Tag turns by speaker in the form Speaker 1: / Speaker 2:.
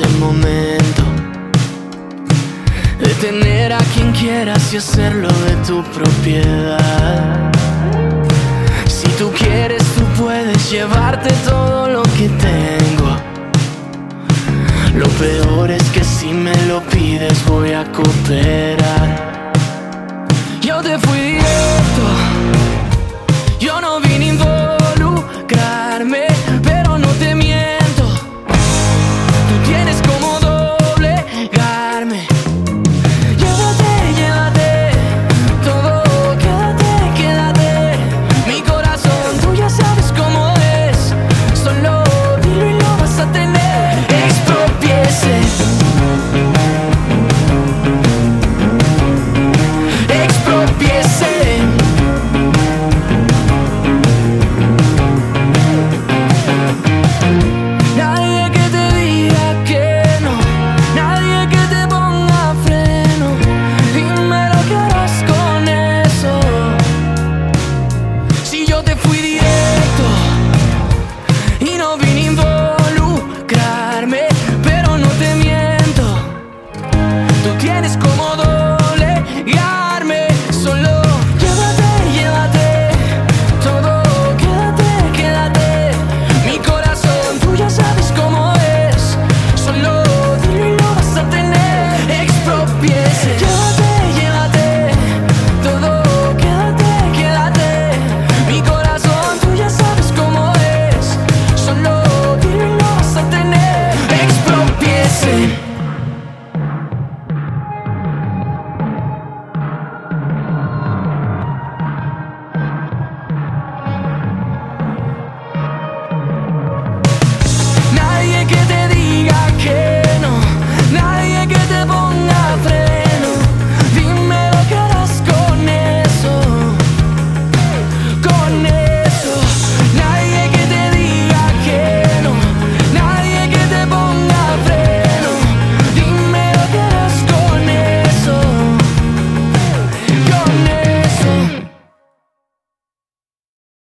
Speaker 1: este momento. De tener a quien quieras y hacerlo de tu propiedad. Si tú quieres, tú puedes llevarte todo lo que tengo. Lo peor es que si me lo pides voy a cooperar. Yo te fui tienes cómodo.